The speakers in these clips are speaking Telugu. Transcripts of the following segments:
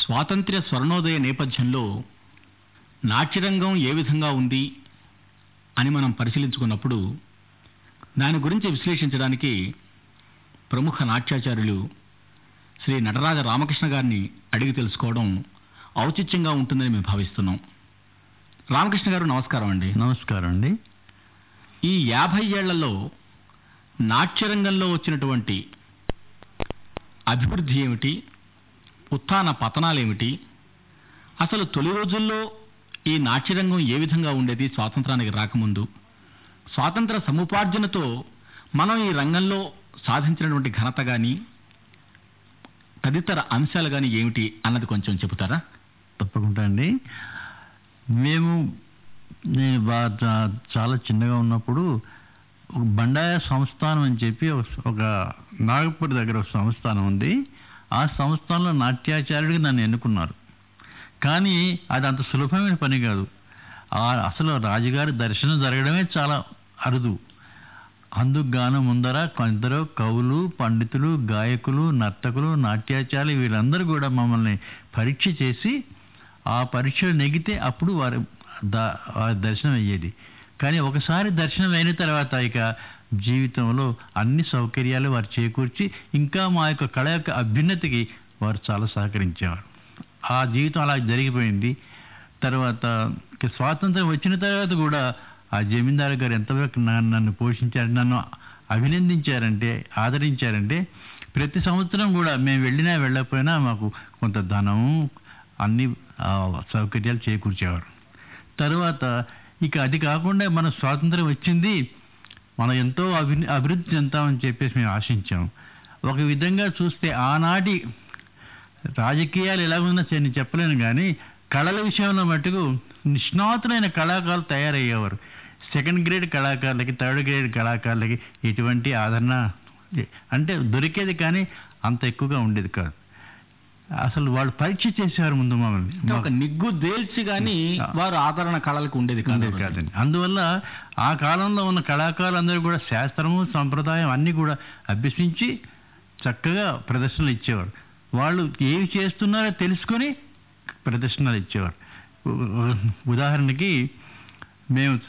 స్వాతంత్ర్య స్వర్ణోదయ నేపథ్యంలో నాట్యరంగం ఏ విధంగా ఉంది అని మనం పరిశీలించుకున్నప్పుడు దాని గురించి విశ్లేషించడానికి ప్రముఖ నాట్యాచార్యులు శ్రీ నటరాజ రామకృష్ణ గారిని అడిగి తెలుసుకోవడం ఔచిత్యంగా ఉంటుందని మేము భావిస్తున్నాం. రామకృష్ణ గారు నమస్కారం అండి. నమస్కారం అండి. ఈ యాభై ఏళ్ళలో నాట్యరంగంలో వచ్చినటువంటి అభివృద్ధి ఏమిటి? ఉత్థాన పతనాలేమిటి? అసలు తొలి రోజుల్లో ఈ నాట్యరంగం ఏ విధంగా ఉండేది స్వాతంత్రానికి రాకముందు? స్వాతంత్ర సముపార్జనతో మనం ఈ రంగంలో సాధించినటువంటి ఘనత కానీ తదితర అంశాలు కానీ ఏమిటి అన్నది కొంచెం చెబుతారా? తప్పకుండా అండి. మేము చాలా చిన్నగా ఉన్నప్పుడు ఒక బండాయ సంస్థానం అని చెప్పి ఒక- ఒక నాగపూర్ దగ్గర ఒక సంస్థానం ఉంది. ఆ సంస్థానంలో నాట్యాచార్యుడిగా నన్ను ఎన్నుకున్నారు. కానీ అది అంత సులభమైన పని కాదు. ఆ అసలు రాజుగారి దర్శనం జరగడమే చాలా అరుదు. అందుకుగాను ముందర కొందరు కవులు పండితులు గాయకులు నర్తకులు నాట్యాచార్యులు వీళ్ళందరూ కూడా మమ్మల్ని పరీక్ష చేసి ఆ పరీక్షలు నెగితే అప్పుడు వారు వారి దర్శనం అయ్యేది. కానీ ఒకసారి దర్శనం అయిన తర్వాత ఇక జీవితంలో అన్ని సౌకర్యాలు వారు చేకూర్చి ఇంకా మా యొక్క కళ యొక్క అభ్యున్నతికి వారు చాలా సహకరించేవారు. ఆ జీవితం అలా జరిగిపోయింది. తర్వాత స్వాతంత్రం వచ్చిన తర్వాత కూడా ఆ జమీందారు గారు ఎంతవరకు నన్ను పోషించారు నన్ను అభినందించారంటే ఆదరించారంటే ప్రతి సంవత్సరం కూడా మేము వెళ్ళినా వెళ్ళకపోయినా మాకు కొంత ధనము అన్ని సౌకర్యాలు చేకూర్చేవారు. తర్వాత ఇక అది కాకుండా మన స్వాతంత్రం వచ్చింది మనం ఎంతో అభి అభివృద్ధి చెందామని చెప్పేసి మేము ఆశించాం. ఒక విధంగా చూస్తే ఆనాటి రాజకీయాలు ఎలా సరే నేను చెప్పలేను కానీ కళల విషయంలో మటుకు నిష్ణాతులైన కళాకారులు తయారయ్యేవారు. సెకండ్ గ్రేడ్ కళాకారులకి థర్డ్ గ్రేడ్ కళాకారులకి ఎటువంటి ఆదరణ అంటే దొరికేది కానీ అంత ఎక్కువగా ఉండేది కాదు. అసలు వాళ్ళు పరీక్ష చేసేవారు ముందు మమ్మల్ని ఒక నిగ్గు దేల్చి గాని వారు ఆదరణ కళలకు ఉండేది కాదు కాదండి. అందువల్ల ఆ కాలంలో ఉన్న కళాకారులందరూ కూడా శాస్త్రము సంప్రదాయం అన్నీ కూడా అభ్యసించి చక్కగా ప్రదర్శనలు ఇచ్చేవారు. వాళ్ళు ఏవి చేస్తున్నారో తెలుసుకొని ప్రదర్శనలు ఇచ్చేవారు. ఉదాహరణకి మేము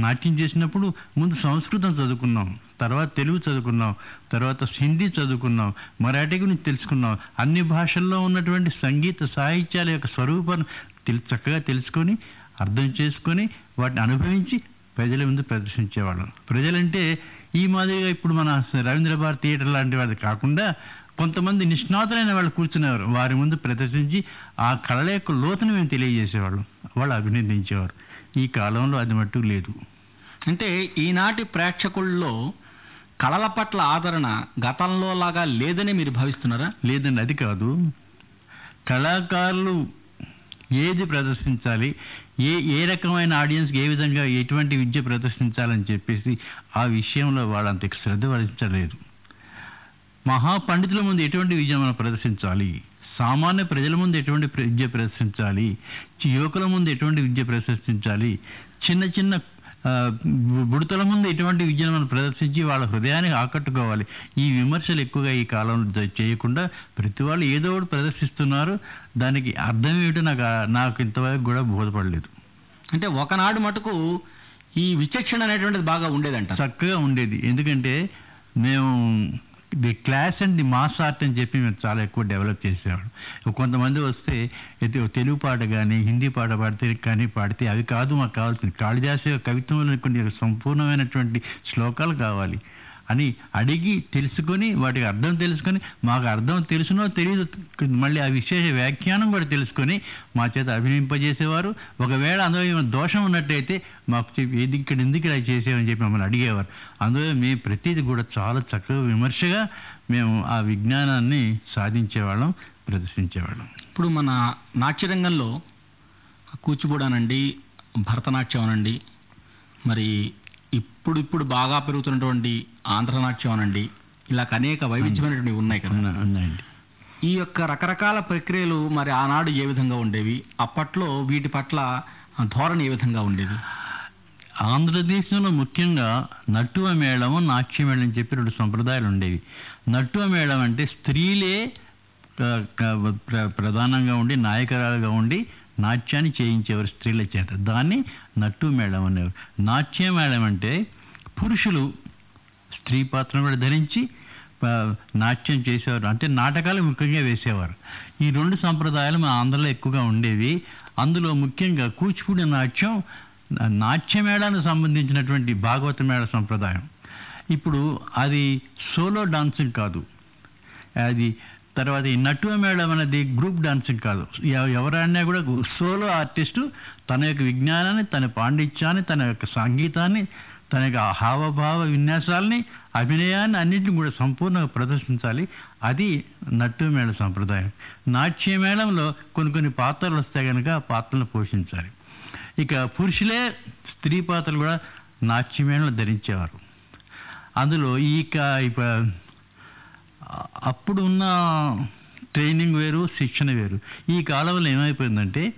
నాట్యం చేసినప్పుడు ముందు సంస్కృతం చదువుకున్నాం. తర్వాత తెలుగు చదువుకున్నాం తర్వాత హిందీ చదువుకున్నాం మరాఠీ గురించి తెలుసుకున్నాం అన్ని భాషల్లో ఉన్నటువంటి సంగీత సాహిత్యాల యొక్క స్వరూపాన్ని తెలి చక్కగా తెలుసుకొని అర్థం చేసుకొని వాటిని అనుభవించి ప్రజల ముందు ప్రదర్శించేవాళ్ళం. ప్రజలంటే ఈ మాదిరిగా ఇప్పుడు మన రవీంద్ర భారతి థియేటర్ లాంటి వాది కాకుండా కొంతమంది నిష్ణాతులైన వాళ్ళు కూర్చునేవారు. వారి ముందు ప్రదర్శించి ఆ కళల యొక్క లోతును మేము తెలియజేసేవాళ్ళం. వాళ్ళు అభినందించేవారు. ఈ కాలంలో అది మట్టుకు లేదు. అంటే ఈనాటి ప్రేక్షకుల్లో కళల పట్ల ఆదరణ గతంలో లాగా లేదని మీరు భావిస్తున్నారా? లేదండి అది కాదు. కళాకారులు ఏది ప్రదర్శించాలి ఏ ఏ రకమైన ఆడియన్స్కి ఏ విధంగా ఎటువంటి విద్య ప్రదర్శించాలని చెప్పేసి ఆ విషయంలో వాళ్ళంత శ్రద్ధ వహించలేదు. మహాపండితుల ముందు ఎటువంటి విద్య మనం ప్రదర్శించాలి? సామాన్య ప్రజల ముందు ఎటువంటి విద్య ప్రదర్శించాలి? యువకుల ముందు ఎటువంటి విద్య ప్రదర్శించాలి? చిన్న చిన్న బుడతల ముందు ఎటువంటి విద్యను మనం ప్రదర్శించి వాళ్ళ హృదయాన్ని ఆకట్టుకోవాలి. ఈ విమర్శలు ఎక్కువగా ఈ కాలంలో చేయకుండా ప్రతి వాళ్ళు ఏదో ఒకటి ప్రదర్శిస్తున్నారు. దానికి అర్థం ఏమిటో నాకు నాకు ఇంతవరకు కూడా బోధపడలేదు. అంటే ఒకనాడు మటుకు ఈ విచక్షణ అనేటువంటిది బాగా ఉండేదంట. చక్కగా ఉండేది. ఎందుకంటే మేము the class and the mass art అని చెప్పి మేము చాలా ఎక్కువ డెవలప్ చేసేవాళ్ళం. కొంతమంది వస్తే అయితే తెలుగు పాట కానీ హిందీ పాట పాడితే కానీ పాడితే అవి కాదు మాకు కావాల్సింది. కాళిదాసు యొక్క కవిత్వంలో కొన్ని సంపూర్ణమైనటువంటి శ్లోకాలు కావాలి. అని అడిగి తెలుసుకొని వాటికి అర్థం తెలుసుకొని మాకు అర్థం తెలుసునో తెలియదు మళ్ళీ ఆ విశేష వ్యాఖ్యానం కూడా తెలుసుకొని మా చేత అభినయింపజేసేవారు ఒకవేళ అందులో ఏమైనా దోషం ఉన్నట్టయితే మాకు చెప్పి ఏది ఇక్కడ ఎందుకు ఇలా చేసేవని చెప్పి మమ్మల్ని అడిగేవారు. అందులో మేము ప్రతిదీ కూడా చాలా చక్కగా విమర్శగా మేము ఆ విజ్ఞానాన్ని సాధించేవాళ్ళం ప్రదర్శించేవాళ్ళం. ఇప్పుడు మన నాట్యరంగంలో కూచిపూడానండి భరతనాట్యం అనండి మరి ఇప్పుడు ఇప్పుడు బాగా పెరుగుతున్నటువంటి ఆంధ్రనాట్యం అనండి. ఇలా అనేక వైవిధ్యమైనటువంటివి ఉన్నాయి కదా. ఉన్నా- ఉన్నాయండి. ఈ యొక్క రకరకాల ప్రక్రియలు మరి ఆనాడు ఏ విధంగా ఉండేవి? అప్పట్లో వీటి పట్ల ధోరణి ఏ విధంగా ఉండేది? ఆంధ్రదేశంలో ముఖ్యంగా నట్టువ మేళము నాట్య మేళం అని చెప్పి రెండు సంప్రదాయాలు ఉండేవి. నట్టువ మేళం అంటే స్త్రీలే ప్రధానంగా ఉండి నాయకురాలుగా ఉండి నాట్యాన్ని చేయించేవారు స్త్రీల చేత. దాన్ని నట్టు మేళం అనేవారు. నాట్య మేళం అంటే పురుషులు స్త్రీ పాత్రను కూడా ధరించి నాట్యం చేసేవారు. అంటే నాటకాలు ముఖ్యంగా వేసేవారు. ఈ రెండు సంప్రదాయాలు మా ఆంధ్రలో ఎక్కువగా ఉండేవి. అందులో ముఖ్యంగా కూచిపూడి నాట్యం నాట్య నాట్యమేళానికి సంబంధించినటువంటి భాగవత మేళ సంప్రదాయం. ఇప్పుడు అది సోలో డాన్సింగ్ కాదు. అది తర్వాత ఈ నటువ మేడం అనేది గ్రూప్ డాన్సింగ్ కాదు. ఎవరైనా కూడా సోలో ఆర్టిస్టు తన యొక్క విజ్ఞానాన్ని తన పాండిత్యాన్ని తన యొక్క సంగీతాన్ని తన యొక్క హావభావ విన్యాసాలని అభినయాన్ని అన్నింటిని కూడా సంపూర్ణంగా ప్రదర్శించాలి. అది నట్టు మేళ సంప్రదాయం. నాట్య మేళంలో కొన్ని కొన్ని పాత్రలు వస్తే కనుక పాత్రలను పోషించాలి. ఇక పురుషులే స్త్రీ పాత్రలు కూడా నాట్యమేళలు ధరించేవారు. అందులో ఈ అప్పుడు ఉన్న ట్రైనింగ్ వేరు శిక్షణ వేరు. ఈ కాలంలో ఏమైపోయిందంటే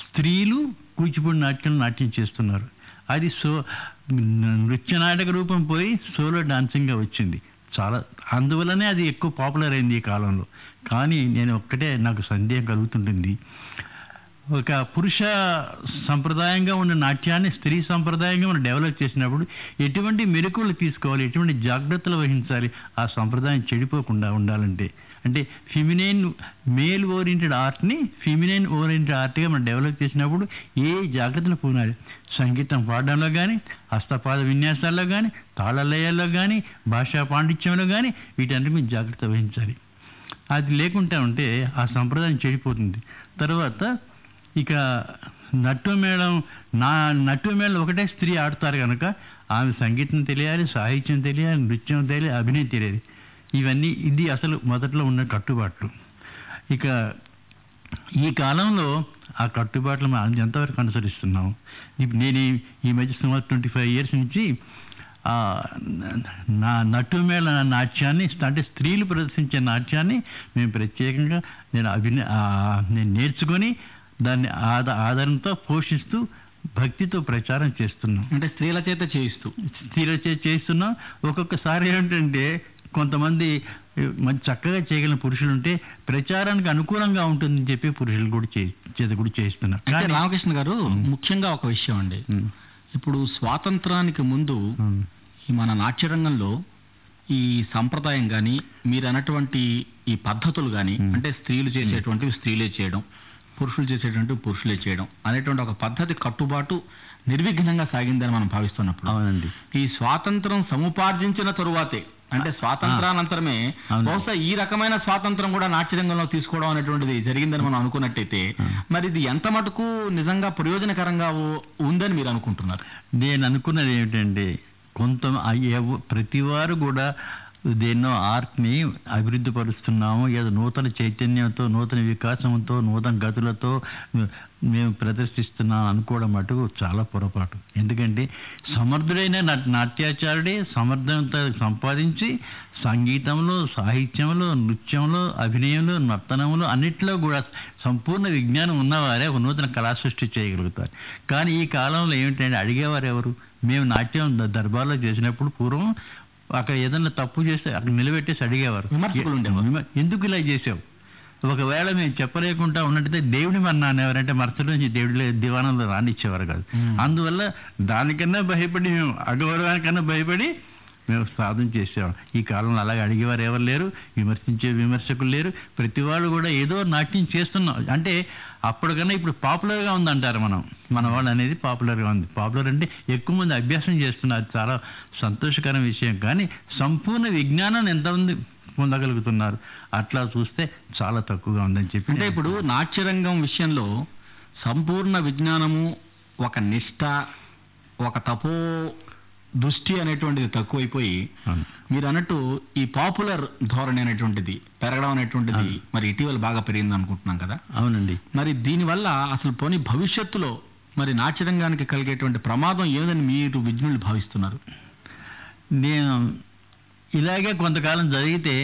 స్త్రీలు కూచిపూడి నాట్యం నాట్యం చేస్తున్నారు. అది సో నృత్య నాటక రూపం పోయి సోలో డాన్సింగ్గా వచ్చింది. చాలా అందువల్లనే అది ఎక్కువ పాపులర్ అయింది ఈ కాలంలో. కానీ నేను ఒక్కటే నాకు సందేహం కలుగుతుంటుంది. ఒక పురుష సంప్రదాయంగా ఉన్న నాట్యాన్ని స్త్రీ సంప్రదాయంగా మనం డెవలప్ చేసినప్పుడు ఎటువంటి మెరుకులు తీసుకోవాలి ఎటువంటి జాగ్రత్తలు వహించాలి ఆ సంప్రదాయం చెడిపోకుండా ఉండాలంటే. అంటే ఫిమినైన్ మేల్ ఓరియంటెడ్ ఆర్ట్ని ఫిమినైన్ ఓరియంటెడ్ ఆర్ట్గా మనం డెవలప్ చేసినప్పుడు ఏ జాగ్రత్తలు పూనాలి? సంగీతం పాడడంలో కానీ హస్తపాద విన్యాసాల్లో కానీ తాళలయాల్లో కానీ భాషా పాండిత్యంలో కానీ వీటన్నిటి మీద జాగ్రత్త వహించాలి. అది లేకుండా ఉంటే ఆ సంప్రదాయం చెడిపోతుంది. తర్వాత ఇక నట్టు మేళం నా నట్టు మేళం ఒకటే స్త్రీ ఆడతారు కనుక ఆమె సంగీతం తెలియాలి సాహిత్యం తెలియాలి నృత్యం తెలియాలి అభినయం తెలియాలి. ఇవన్నీ ఇది అసలు మొదట్లో ఉన్న కట్టుబాట్లు. ఇక ఈ కాలంలో ఆ కట్టుబాట్లు మనం ఎంతవరకు అనుసరిస్తున్నాం? ఇప్పుడు నేను ఈ- ఈ మధ్య సుమారు ట్వంటీ ఫైవ్ ఇయర్స్ నుంచి నా నటు మేళ నాట్యాన్ని అంటే స్త్రీలు ప్రదర్శించే నాట్యాన్ని మేము ప్రత్యేకంగా నేను అభిన నేను నేర్చుకొని దాన్ని ఆద ఆధారంతో పోషిస్తూ భక్తితో ప్రచారం చేస్తున్నాం. అంటే స్త్రీల చేత చేయిస్తూ. స్త్రీల చే చేస్తున్నాం. ఒక్కొక్కసారి ఏంటంటే కొంతమంది మంచి చక్కగా చేయగలిగిన పురుషులు ఉంటే ప్రచారానికి అనుకూలంగా ఉంటుందని చెప్పి పురుషులు కూడా చే చేత కూడా చేస్తున్నారు అయితే కానీ- రామకృష్ణ గారు ముఖ్యంగా ఒక విషయం అండి. ఇప్పుడు స్వాతంత్రానికి ముందు మన నాట్యరంగంలో ఈ సంప్రదాయం కానీ మీరు అన్నటువంటి ఈ పద్ధతులు కానీ అంటే స్త్రీలు చేసేటువంటివి స్త్రీలే చేయడం. పురుషులు చేసేటువంటివి పురుషులే చేయడం అనేటువంటి ఒక పద్ధతి కట్టుబాటు నిర్విఘ్నంగా సాగిందని మనం భావిస్తున్నప్పుడు అవునండి. ఈ స్వాతంత్రం సముపార్జించిన తరువాతే అంటే స్వాతంత్రానంతరమే. బహుశా ఈ రకమైన స్వాతంత్రం కూడా నాట్యరంగంలో తీసుకోవడం అనేటువంటిది జరిగిందని మనం అనుకున్నట్టయితే మరి ఇది ఎంత మటుకు నిజంగా ప్రయోజనకరంగా ఉందని మీరు అనుకుంటున్నారు? నేను అనుకున్నది ఏమిటంటే కొంత ప్రతి వారు కూడా దేన్నో ఆర్ట్ని అభివృద్ధి పరుస్తున్నాము ఏదో నూతన చైతన్యంతో నూతన వికాసంతో నూతన గతులతో మేము ప్రదర్శిస్తున్నాం అనుకోవడం మటుకు చాలా పొరపాటు. ఎందుకంటే సమర్థుడైన నాట్యాచార్యుడే నాట్యాచారుడే సమర్థత సంపాదించి సంగీతంలో సాహిత్యంలో నృత్యంలో అభినయంలో నర్తనంలో అన్నిట్లో కూడా సంపూర్ణ విజ్ఞానం ఉన్నవారే ఒక నూతన కళా సృష్టి చేయగలుగుతారు. కానీ ఈ కాలంలో ఏమిటంటే అడిగేవారు ఎవరు? మేము నాట్యం దర్బార్లో చేసినప్పుడు పూర్వం అక్కడ ఏదైనా తప్పు చేస్తే అక్కడ నిలబెట్టేసి అడిగేవారు. ఎందుకు ఇలా చేసావు? ఒకవేళ మేము చెప్పలేకుండా ఉన్నట్టయితే దేవుని మన్నాను ఎవరంటే మరుసటి నుంచి దేవుడి దివానంలో రానిచ్చేవారు కాదు. అందువల్ల దానికన్నా భయపడి మేము అగౌరవానికన్నా భయపడి మేము సాధన చేసేవాం ఈ కాలంలో అలాగే అడిగేవారు ఎవరు లేరు విమర్శించే విమర్శకులు లేరు. ప్రతి వాళ్ళు కూడా ఏదో నాట్యం చేస్తున్నాం అంటే అప్పటికన్నా ఇప్పుడు పాపులర్గా ఉందంటారు మనం. మన వాళ్ళు అనేది పాపులర్గా ఉంది. పాపులర్ అంటే ఎక్కువ మంది అభ్యాసం చేస్తున్నారు. చాలా సంతోషకరమైన విషయం. కానీ సంపూర్ణ విజ్ఞానాన్ని ఎంతమంది పొందగలుగుతున్నారు? అట్లా చూస్తే చాలా తక్కువగా ఉందని చెప్పి అంటే ఇప్పుడు నాట్యరంగం విషయంలో సంపూర్ణ విజ్ఞానము ఒక నిష్ట ఒక తపో దృష్టి అనేటువంటిది తక్కువైపోయి. మీరు అన్నట్టు ఈ పాపులర్ ధోరణి అనేటువంటిది పెరగడం అనేటువంటిది మరి ఇటీవల బాగా పెరిగింది అనుకుంటున్నాం కదా. అవునండి. మరి దీనివల్ల అసలు పోనీ భవిష్యత్తులో మరి నాట్యరంగానికి కలిగేటువంటి ప్రమాదం ఏదని మీరు విజ్ఞులు భావిస్తున్నారు? నేను ఇలాగే కొంతకాలం జరిగితే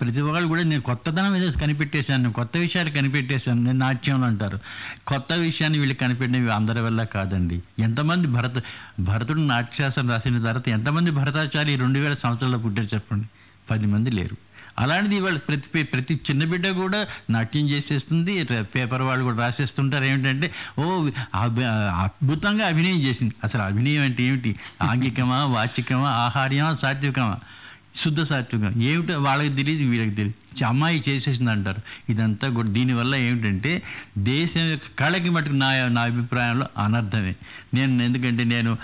ప్రతి ఒక్కళ్ళు కూడా నేను కొత్తదనం ఏదో కనిపెట్టేశాను కొత్త విషయాలు కనిపెట్టేశాను నేను నాట్యంలో అంటారు. కొత్త విషయాన్ని వీళ్ళు కనిపెట్టినవి అందరి వల్ల కాదండి. ఎంతమంది భరత భరతుడు నాట్యశాస్త్రం రాసిన తర్వాత ఎంతమంది భరతాచార్య ఈ రెండు వేల సంవత్సరాల్లో పుట్టారు చెప్పండి. పది మంది లేరు. అలాంటిది ఇవాళ ప్రతి ప్రతి చిన్న బిడ్డ కూడా నాట్యం చేసేస్తుంది పేపర్ వాళ్ళు కూడా రాసేస్తుంటారు. ఏమిటంటే ఓ అద్భుతంగా అభినయం చేసింది. అసలు అభినయం అంటే ఏమిటి? ఆంగికమా వాచికమా ఆహార్యమా సాత్వికమా? శుద్ధ సాత్వికం. ఏమిటో? వాళ్ళకి తెలియదు వీళ్ళకి తెలియదు. అమ్మాయి చేసేసింది అంటారు ఇదంతా కూడా దీనివల్ల ఏమిటంటే దేశం యొక్క కళకి మటుకు నా నా అభిప్రాయంలో అనర్థమే. నేను ఎందుకంటే నేను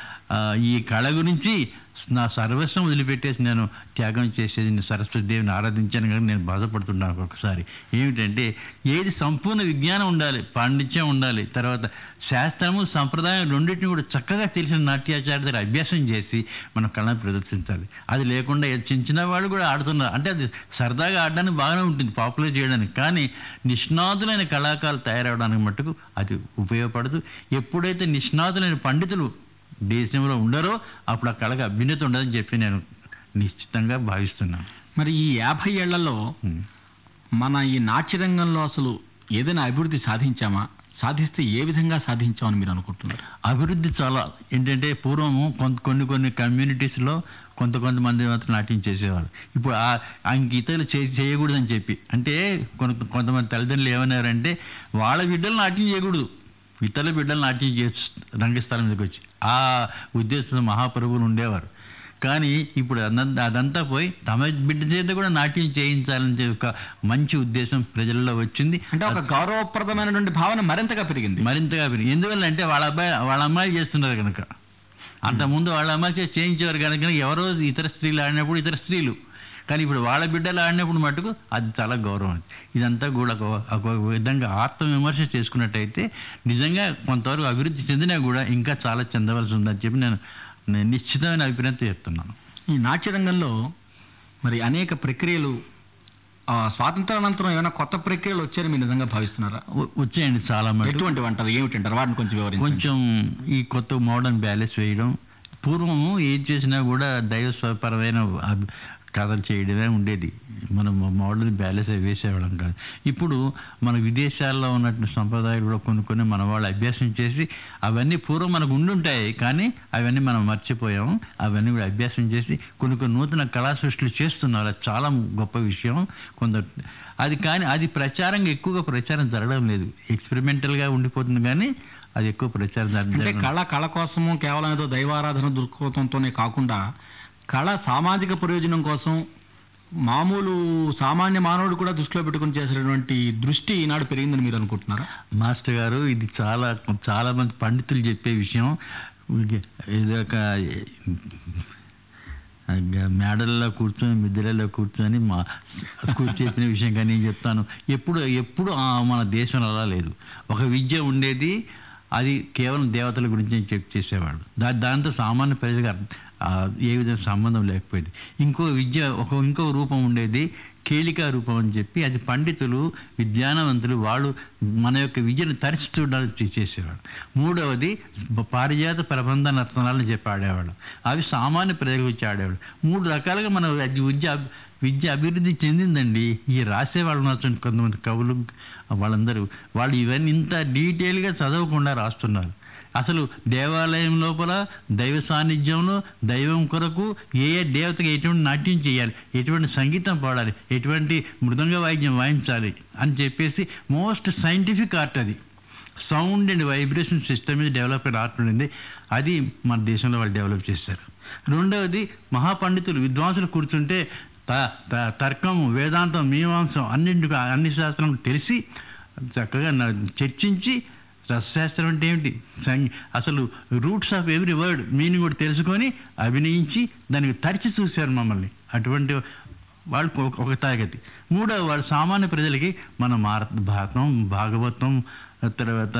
ఈ కళ గురించి నా సర్వస్వం వదిలిపెట్టేసి నేను త్యాగం చేసేది నేను సరస్వతి దేవిని ఆరాధించాను కానీ నేను బాధపడుతున్నాను ఒకసారి ఏమిటంటే ఏది సంపూర్ణ విజ్ఞానం ఉండాలి పాండిత్యం ఉండాలి తర్వాత శాస్త్రము సంప్రదాయం రెండింటిని కూడా చక్కగా తెలిసిన నాట్యాచార్య దగ్గర అభ్యాసం చేసి మన కళను ప్రదర్శించాలి. అది లేకుండా చించిన చిన్న చిన్న వాళ్ళు కూడా ఆడుతున్నారు. అంటే అది సరదాగా ఆడడానికి బాగానే ఉంటుంది పాపులర్ చేయడానికి. కానీ నిష్ణాతులైన కళాకారులు తయారవడానికి మట్టుకు అది ఉపయోగపడదు. ఎప్పుడైతే నిష్ణాతులైన పండితులు దేశంలో ఉండరో అప్పుడు ఆ కళకు అభ్యున్నత ఉండదని చెప్పి నేను నిశ్చితంగా భావిస్తున్నాను. మరి ఈ యాభై ఏళ్ళలో. మన ఈ నాట్యరంగంలో అసలు ఏదైనా అభివృద్ధి సాధించామా? సాధిస్తే ఏ విధంగా సాధించామని మీరు అనుకుంటున్నారు? అభివృద్ధి చాలా ఏంటంటే పూర్వము కొంత కొన్ని కొన్ని కమ్యూనిటీస్లో కొంత కొంతమంది మాత్రం నాట్యం చేసేవారు ఇప్పుడు ఆ ఇతరులు చే చేయకూడదని చెప్పి అంటే కొంత కొంతమంది తల్లిదండ్రులు ఏమన్నారంటే వాళ్ళ బిడ్డలు నాట్యం చేయకూడదు. ఇతరుల బిడ్డలు నాట్యం చే రంగస్థలం మీదకి వచ్చి. ఆ ఉద్దేశంతో మహాప్రభువులు ఉండేవారు. కానీ ఇప్పుడు అదంతా పోయి తమ బిడ్డ చేత కూడా నాట్యం చేయించాలని ఒక మంచి ఉద్దేశం ప్రజల్లో వచ్చింది. అంటే ఒక గౌరవప్రదమైనటువంటి భావన మరింతగా పెరిగింది. మరింతగా పెరిగి ఎందువల్ల అంటే వాళ్ళ అబ్బాయి వాళ్ళ అమ్మాయి చేస్తున్నారు కనుక. అంతకుముందు వాళ్ళ అమ్మాయి చేసి చేయించేవారు కనుక ఎవరో ఇతర స్త్రీలు ఆడినప్పుడు ఇతర స్త్రీలు. కానీ ఇప్పుడు వాళ్ళ బిడ్డలు ఆడినప్పుడు మటుకు అది చాలా గౌరవం. ఇదంతా కూడా ఒక విధంగా ఆత్మవిమర్శ చేసుకున్నట్టయితే నిజంగా కొంతవరకు అభివృద్ధి చెందినా కూడా ఇంకా చాలా చెందవలసి ఉందని చెప్పి నేను నిశ్చితమైన అభిప్రాయంతో చెప్తున్నాను. ఈ నాట్యరంగంలో మరి అనేక ప్రక్రియలు ఆ, స్వాతంత్రానంతరం ఏమైనా కొత్త ప్రక్రియలు వచ్చాయని మీరు నిజంగా భావిస్తున్నారా? వచ్చేయండి చాలా మటుకు. ఎటువంటివి అంటారు ఏమిటంటారు? వాటిని కొంచెం వివరించండి. కొంచెం ఈ కొత్త మోడర్న్ బ్యాలెన్స్ వేయడం పూర్వము ఏం చేసినా కూడా దైవస్వపరమైన కథలు చేయడమే ఉండేది. మనం మోడర్న్ బ్యాలెన్స్ వేసేవాళ్ళం కాదు. ఇప్పుడు మన విదేశాల్లో ఉన్నటువంటి సంప్రదాయాలు కూడా కొన్ని కొన్ని మన వాళ్ళు అభ్యాసం చేసి అవన్నీ పూర్వం మనకు ఉండుంటాయి కానీ అవన్నీ మనం మర్చిపోయాము అవన్నీ కూడా అభ్యాసం చేసి కొన్ని కొన్ని నూతన కళా సృష్టిలు చేస్తున్నారు. అది చాలా గొప్ప విషయం. కొందరు అది కానీ అది ప్రచారంగా ఎక్కువగా ప్రచారం జరగడం లేదు. ఎక్స్పెరిమెంటల్గా ఉండిపోతుంది కానీ అది ఎక్కువ ప్రచారం అంటే కళ కళ కోసము కేవలం ఏదో దైవారాధన దృక్పథంతోనే కాకుండా కళ సామాజిక ప్రయోజనం కోసం మామూలు సామాన్య మానవుడు కూడా దృష్టిలో పెట్టుకుని చేసేటువంటి దృష్టి ఈనాడు పెరిగిందని మీరు అనుకుంటున్నారా? మాస్టర్ గారు ఇది చాలా చాలా మంది పండితులు చెప్పే విషయం. ఇది ఒక మేడల్లో కూర్చొని మిద్దెలలో కూర్చొని మా చెప్పిన విషయం కానీ నేను చెప్తాను. ఎప్పుడు ఎప్పుడు మన దేశంలో అలా లేదు. ఒక విద్య ఉండేది అది కేవలం దేవతల గురించి చెక్ చేసేవాడు దా దాంతో సామాన్య ప్రజలకు ఏ విధంగా సంబంధం లేకపోయేది. ఇంకో విద్య ఒక ఇంకో రూపం ఉండేది కేళికా రూపం అని చెప్పి అది పండితులు విజ్ఞానవంతులు వాళ్ళు మన యొక్క విద్యను తరిచి చూడడానికి చేసేవాడు మూడవది పారిజాత ప్రబంధ నర్తనాలను చెప్పి ఆడేవాడు అవి సామాన్య ప్రజలకు వచ్చి ఆడేవాడు మూడు రకాలుగా మన అది విద్య విద్య అభివృద్ధి చెందిందండి. ఈ రాసేవాళ్ళు నచ్చండి కొంతమంది కవులు వాళ్ళందరూ వాళ్ళు ఇవన్నీ ఇంత డీటెయిల్గా చదవకుండా రాస్తున్నారు. అసలు దేవాలయం లోపల దైవ సాన్నిధ్యంలో దైవం కొరకు ఏ ఏ దేవతకి ఎటువంటి నాట్యం చేయాలి ఎటువంటి సంగీతం పాడాలి ఎటువంటి మృదంగ వాయిద్యం వాయించాలి అని చెప్పేసి మోస్ట్ సైంటిఫిక్ ఆర్ట్ అది. సౌండ్ అండ్ వైబ్రేషన్ సిస్టమ్ మీద డెవలప్ ఆర్ట్ ఉండింది. అది మన దేశంలో వాళ్ళు డెవలప్ చేశారు. రెండవది మహాపండితులు విద్వాంసులు కూర్చుంటే తర్కం వేదాంతం మీమాంసం అన్నింటికి అన్ని శాస్త్రం తెలిసి చక్కగా చర్చించి రసశాస్త్రం అంటే ఏమిటి? అసలు roots of every word meaning కూడా తెలుసుకొని అభినయించి దానికి తరిచి చూశారు మమ్మల్ని. అటువంటి వాళ్ళకు ఒక- తరగతి. మూడవ వాళ్ళు సామాన్య ప్రజలకి మన మార భారతం భాగవతం తర్వాత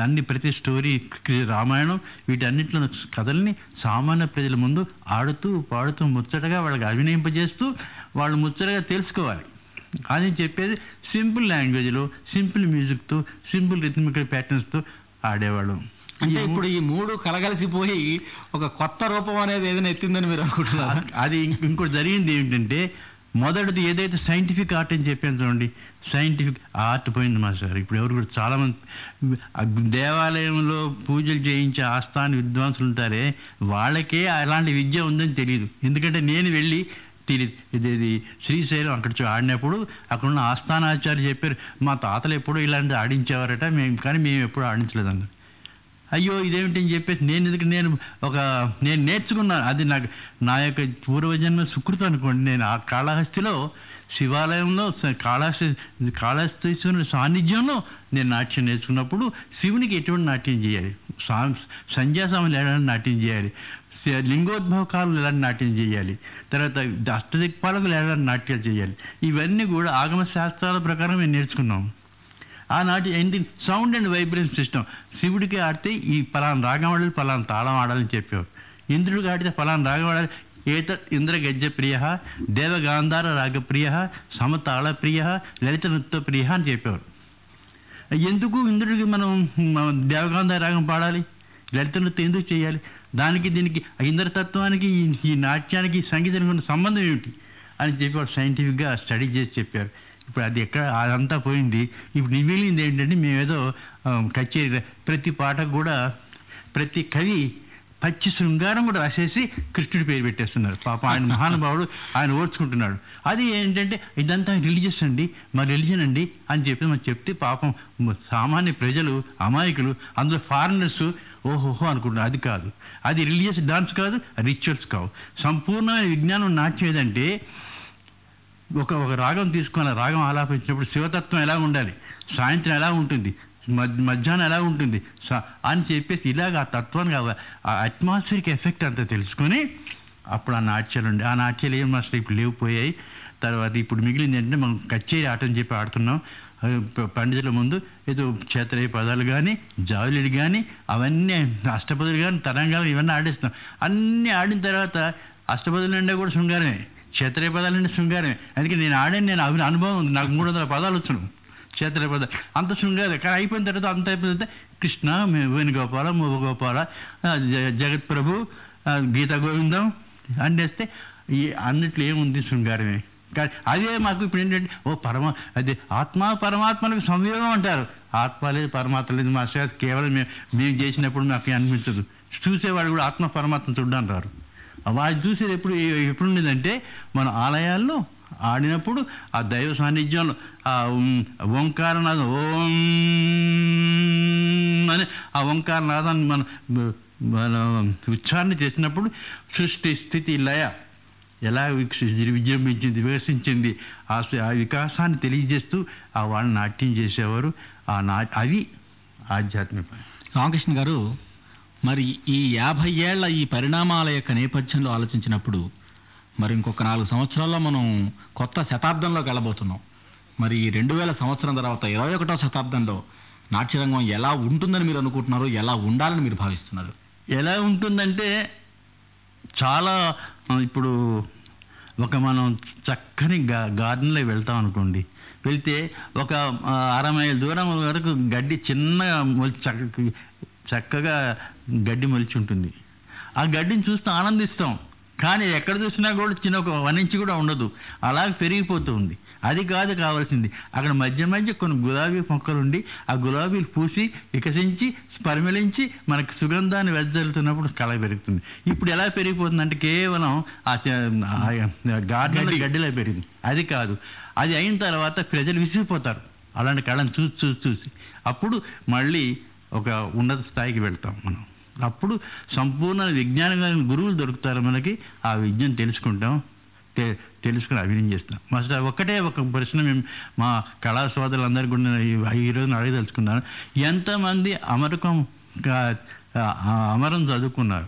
అన్ని ప్రతి స్టోరీ రామాయణం వీటన్నిటిలో కథల్ని సామాన్య ప్రజల ముందు ఆడుతూ పాడుతూ ముచ్చటగా వాళ్ళకి అభినయింపజేస్తూ వాళ్ళు ముచ్చటగా తెలుసుకోవాలి. అని చెప్పేది సింపుల్ లాంగ్వేజ్లో సింపుల్ మ్యూజిక్తో సింపుల్ రిథమికల్ ప్యాటర్న్స్తో ఆడేవాళ్ళు. అంటే ఇప్పుడు ఈ మూడు కలగలిసిపోయి ఒక కొత్త రూపం అనేది ఏదైనా ఎత్తిందని మీరు అనుకుంటున్నారా? అది ఇంక- ఇంకోటి జరిగింది ఏంటంటే మొదటిది ఏదైతే సైంటిఫిక్ ఆర్ట్ అని చెప్పాను చూడండి సైంటిఫిక్ ఆర్ట్ పోయింది మా సార్ ఇప్పుడు ఎవరు కూడా చాలామంది దేవాలయంలో పూజలు చేయించే ఆస్థాన విద్వాంసులు ఉంటారే వాళ్ళకే అలాంటి విద్య ఉందని తెలియదు ఎందుకంటే నేను వెళ్ళి తెలియదు ఇది ఇది శ్రీశైలం అక్కడ చూ- ఆడినప్పుడు అక్కడున్న ఆస్థానాచార్య చెప్పారు మా తాతలు ఎప్పుడూ ఇలాంటి ఆడించేవారట మేము కానీ మేము ఎప్పుడూ ఆడించలేదన్నారు అయ్యో ఇదేమిటి అని చెప్పేసి నేను ఎందుకు నేను ఒక నేను నేర్చుకున్నాను అది నాకు నా యొక్క పూర్వజన్మ సుకృతం అనుకోండి. నేను ఆ కాళహస్తిలో శివాలయంలో కాళహస్తి కాళహస్తీశ్వరుని సాన్నిధ్యంలో నేను నాట్యం నేర్చుకున్నప్పుడు శివునికి ఎటువంటి నాట్యం చేయాలి? సా సంధ్యాసాములు ఎలాంటి నాట్యం చేయాలి? లింగోద్భవకాలు లింగోద్భవ ఎలాంటి నాట్యం చేయాలి? తర్వాత అష్టదిక్పాలకులు ఎలాంటి నాట్యాలు చేయాలి? ఇవన్నీ కూడా ఆగమ శాస్త్రాల ప్రకారం మేము నేర్చుకున్నాం. ఆనాటి ఏంటి సౌండ్ అండ్ వైబ్రేషన్ సిస్టమ్ శివుడికి ఆడితే ఈ పలానా రాగం ఆడాలి పలానా తాళం ఆడాలని చెప్పేవారు. ఇంద్రుడికి ఆడితే పలానా రాగం ఆడాలి ఏత ఇంద్ర గజ్జ ప్రియ దేవగాంధార రాగప్రియ సమతాళ ప్రియ లలిత నృత్య ప్రియ అని చెప్పేవారు. ఎందుకు ఇంద్రుడికి మనం దేవగాంధార రాగం పాడాలి? లలిత నృత్యం ఎందుకు చేయాలి? దానికి దీనికి ఇంద్రతత్వానికి ఈ- నాట్యానికి సంగీతానికి ఉన్న సంబంధం ఏమిటి? అని చెప్పి వాళ్ళు సైంటిఫిక్గా స్టడీ చేసి చెప్పారు ఇప్పుడు అది ఎక్కడ అదంతా పోయింది. ఇప్పుడు మిగిలింది ఏంటంటే మేమేదో కచేరీ ప్రతి పాటకు కూడా ప్రతి కవి పచ్చి శృంగారం కూడా రాసేసి కృష్ణుడి పేరు పెట్టేస్తున్నారు. పాప ఆయన మహానుభావుడు ఆయన ఓర్చుకుంటున్నాడు. అది ఏంటంటే ఇదంతా రిలీజియస్ అండి. మా రిలీజన్ అండి అని చెప్పి మనం చెప్తే పాపం సామాన్య ప్రజలు అమాయకులు అందులో ఫారినర్స్ ఓహోహో అనుకుంటున్నారు. అది కాదు. అది రిలీజియస్ డాన్స్ కాదు రిచువల్స్ కావు. సంపూర్ణమైన విజ్ఞానం నాట్యం ఏదంటే ఒక ఒక రాగం తీసుకొని ఆ రాగం ఆలాపించినప్పుడు శివతత్వం ఎలా ఉండాలి? సాయంత్రం ఎలా ఉంటుంది? మధ్యాహ్నం ఎలా ఉంటుంది? స- అని చెప్పేసి ఇలాగ ఆ తత్వానికి ఆ- ఆ అట్మాస్ఫియర్కి ఎఫెక్ట్ అంతా తెలుసుకొని అప్పుడు ఆ నాట్యాలు ఉండే ఆ నాట్యాలు ఏం మాస్టర్ ఇప్పుడు లేవుపోయాయి తర్వాత ఇప్పుడు మిగిలింది ఏంటంటే మనం కచ్చేరి ఆట అని చెప్పి ఆడుతున్నాం. పండితుల ముందు ఏదో చేతలయ్య పదాలు కానీ జావులీలు కానీ అవన్నీ అష్టపదులు కానీ తరంగాలు ఇవన్నీ ఆడేస్తున్నాం. అన్నీ ఆడిన తర్వాత అష్టపదులు నిండా కూడా శృంగారమే. క్షేత్రీయ పదాలు అంటే శృంగారమే. అందుకే నేను ఆడాను నేను అవి అనుభవం ఉంది. నాకు మూడు వందల పదాలు వచ్చును. క్షేత్రీయ పదాలు అంత శృంగారం. కానీ అయిపోయిన తర్వాత అంత అయిపోయిన తర్వాత కృష్ణ మే- వేణుగోపాల మూవగోపాల జ- జగత్ ప్రభు గీత గోవిందం అండేస్తే ఈ అన్నిట్లో ఏముంది శృంగారమే. కానీ అదే మాకు ఇప్పుడు ఏంటంటే ఓ పరమ అదే ఆత్మ పరమాత్మలకు సంయోగం అంటారు. ఆత్మ లేదు పరమాత్మ లేదు మా కేవలం మేము మేము చేసినప్పుడు మాకు అనిపించదు. చూసేవాడు కూడా ఆత్మ పరమాత్మ చూడంటారు రారు చూసేది ఎప్పుడు ఎప్పుడు ఉండేదంటే మన ఆలయాల్లో ఆడినప్పుడు ఆ దైవ సాన్నిధ్యంలో ఆ ఓంకారనాథం ఓం అని ఆ ఓంకారనాథాన్ని మన మన ఉచ్చారణ చేసినప్పుడు సృష్టి స్థితి లయ ఎలా విజృంభించింది వికసించింది ఆ ఆ వికాసాన్ని తెలియజేస్తూ ఆ వాళ్ళు నాట్యం చేసేవారు. ఆ నా అవి ఆధ్యాత్మిక. రామకృష్ణ గారు మరి ఈ యాభై ఏళ్ళ ఈ పరిణామాల యొక్క నేపథ్యంలో ఆలోచించినప్పుడు మరి ఇంకొక నాలుగు సంవత్సరాల్లో మనం కొత్త శతాబ్దంలోకి వెళ్ళబోతున్నాం. మరి ఈ రెండు వేల సంవత్సరం తర్వాత ఇరవై ఒకటో శతాబ్దంలో నాట్యరంగం ఎలా ఉంటుందని మీరు అనుకుంటున్నారు? ఎలా ఉండాలని మీరు భావిస్తున్నారు? ఎలా ఉంటుందంటే చాలా ఇప్పుడు ఒక మనం చక్కని గా గార్డెన్లో వెళ్తాం అనుకోండి. వెళ్తే ఒక ఆ, అర మైల్ దూరం వరకు గడ్డి చిన్నగా చక్క చక్కగా గడ్డి మొలిచి ఉంటుంది. ఆ గడ్డిని చూస్తూ ఆనందిస్తాం. కానీ ఎక్కడ చూసినా కూడా చిన్న ఒక వన్ ఇంచ్ కూడా ఉండదు. అలాగే పెరిగిపోతూ ఉంది. అది కాదు కావాల్సింది. అక్కడ మధ్య మధ్య కొన్ని గులాబీ మొక్కలు ఉండి ఆ గులాబీలు పూసి వికసించి పరిమళించి మనకు సుగంధాన్ని వెదజల్లుతున్నప్పుడు కళ పెరుగుతుంది. ఇప్పుడు ఎలా పెరిగిపోతుంది అంటే కేవలం ఆ గార్డెన్ గడ్డిలో పెరిగింది. అది కాదు. అది అయిన తర్వాత ప్రజలు విసిగిపోతారు. అలాంటి కళను చూసి చూసి చూసి. అప్పుడు మళ్ళీ ఒక ఉన్నత స్థాయికి వెళ్తాం మనం. అప్పుడు సంపూర్ణ విజ్ఞానం కలిగిన గురువులు దొరుకుతారు మనకి. ఆ విద్యను తెలుసుకుంటాం. తెలుసుకుని అభినయం చేస్తాం. మాస్టర్ ఒక్కటే ఒక ప్రశ్న మేము మా కళా సోదరులందరికీ కూడా నేను ఈ- రోజున అడగదలుచుకున్నాను. ఎంతమంది అమరకం అమరం చదువుకున్నారు?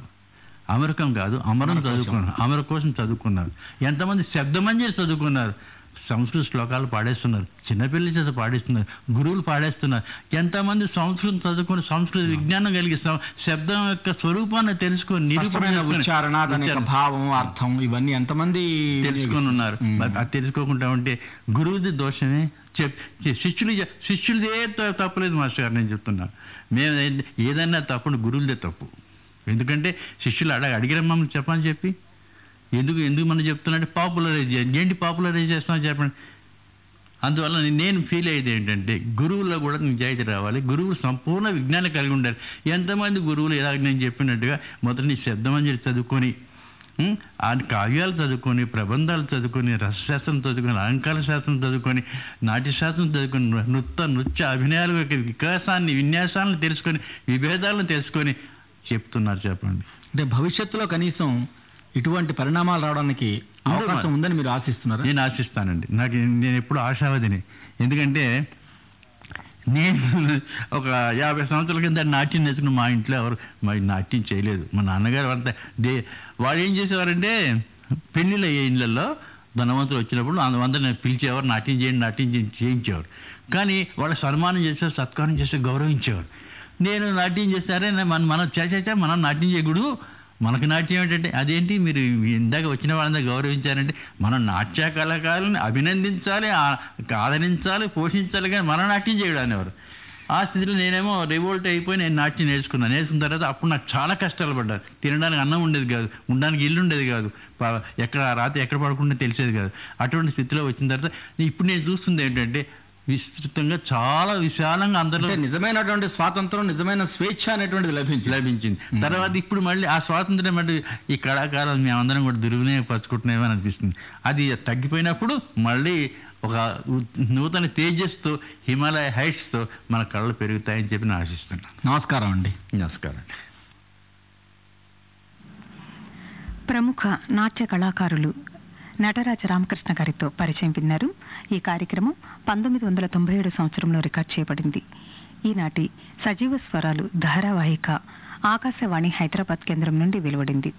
అమరకం కాదు అమరం చదువుకున్నారు. అమర కోసం చదువుకున్నారు. ఎంతమంది శబ్దమంజరి చదువుకున్నారు? సంస్కృత శ్లోకాలు పాడేస్తున్నారు. చిన్నపిల్లల చేత పాడేస్తున్నారు. గురువులు పాడేస్తున్నారు. ఎంతమంది సంస్కృతం చదువుకుని సంస్కృత విజ్ఞానం కలిగిస్తాం శబ్దం యొక్క స్వరూపాన్ని తెలుసుకొని నిరూపణ ఉచ్చారణ భావం అర్థం ఇవన్నీ ఎంతమంది తెలుసుకొని ఉన్నారు. అది తెలుసుకోకుండా ఉంటే గురువుది దోషమే. శిష్యులు శిష్యులదే తప్పులేదు మాస్టర్ గారు నేను చెప్తున్నా. మేము ఏ- ఏదన్నా తప్పుడు గురువులదే తప్పు. ఎందుకంటే శిష్యులు అడగ అడిగిన మమ్మల్ని చెప్పని చెప్పి ఎందుకు ఎందుకు మనం చెప్తున్నట్టు పాపులరైజ్ చేయండి ఏంటి పాపులరైజ్ చేస్తున్నావు చెప్పండి. అందువల్ల నేను ఫీల్ అయ్యేది ఏంటంటే గురువుల్లో కూడా నిజాయితీ రావాలి. గురువులు సంపూర్ణ విజ్ఞానం కలిగి ఉండాలి. ఎంతమంది గురువులు ఇలాగ నేను చెప్పినట్టుగా మొదట నీ శబ్దమంజరి చదువుకొని ఆ కావ్యాలు చదువుకొని ప్రబంధాలు చదువుకొని రసశాస్త్రం చదువుకొని అలంకార శాస్త్రం చదువుకొని నాట్యశాస్త్రం చదువుకొని నృత్య నృత్య అభినయాల యొక్క వికాసాన్ని విన్యాసాలను తెలుసుకొని విభేదాలను తెలుసుకొని చెప్తున్నారు చెప్పండి. అంటే భవిష్యత్తులో కనీసం ఇటువంటి పరిణామాలు రావడానికి అవకాశం. ఉందని మీరు ఆశిస్తున్నారా? నేను ఆశిస్తానండి. నాకు నేను ఎప్పుడు ఆశావదిని. ఎందుకంటే నేను ఒక యాభై సంవత్సరాల కింద నాట్యం నేర్చుకున్న మా ఇంట్లో ఎవరు మరి నాట్యం చేయలేదు. మా నాన్నగారు అంతా దే వాళ్ళు ఏం చేసేవారంటే పెళ్ళిళ్ళు అయ్యే ఇళ్ళల్లో ధనవంతులు వచ్చినప్పుడు అందరిని పిలిచేవారు నాట్యం చేయండి నాట్యం చేయించేవారు. కానీ వాళ్ళ సన్మానం చేసే సత్కారం చేస్తే గౌరవించేవారు. నేను నాట్యం చేస్తారే మన మనం చేసేచా మనం నాట్యం చేయకూడదు. మనకు నాట్యం ఏంటంటే అదేంటి? మీరు ఇందాక వచ్చిన వాళ్ళందరూ గౌరవించారంటే మనం నాట్య కళాకారులను అభినందించాలి ఆదరించాలి పోషించాలి కానీ మనం నాట్యం చేయడాన్ని ఎవరు? ఆ స్థితిలో నేనేమో రివోల్ట్ అయిపోయి నేను నాట్యం నేర్చుకున్నాను నేర్చుకున్న తర్వాత అప్పుడు నాకు చాలా కష్టాలు పడ్డాను తినడానికి అన్నం ఉండేది కాదు. ఉండడానికి ఇల్లు ఉండేది కాదు. ఎక్కడ రాత్రి ఎక్కడ పడుకుంటే తెలిసేది కాదు. అటువంటి స్థితిలో వచ్చిన తర్వాత ఇప్పుడు నేను చూస్తుంది ఏంటంటే విస్తృతంగా చాలా విశాలంగా అందరిలో అంటే నిజమైనటువంటి స్వాతంత్రం నిజమైన స్వేచ్ఛ అనేటువంటిది లభించింది. లభించింది. తర్వాత ఇప్పుడు మళ్ళీ ఆ స్వాతంత్రం అంటే ఈ కళాకారులు మేమందరం కూడా దుర్వినియోగపరచుకుంటున్నామని అనిపిస్తుంది. అది తగ్గిపోయినప్పుడు మళ్ళీ ఒక నూతన తేజస్తో హిమాలయ హైట్స్తో మన కళలు పెరుగుతాయని చెప్పి నేను ఆశిస్తున్నాను. నమస్కారం అండి. నమస్కారం. ప్రముఖ నాట్య కళాకారులు నటరాజ రామకృష్ణ గారితో పరిచయం విన్నారు. ఈ కార్యక్రమం పంతొమ్మిది వందల తొంభై ఏడు సంవత్సరంలో రికార్డ్ చేయబడింది. ఈనాటి సజీవ స్వరాలు ధారావాహిక ఆకాశవాణి హైదరాబాద్ కేంద్రం నుండి వెలువడింది.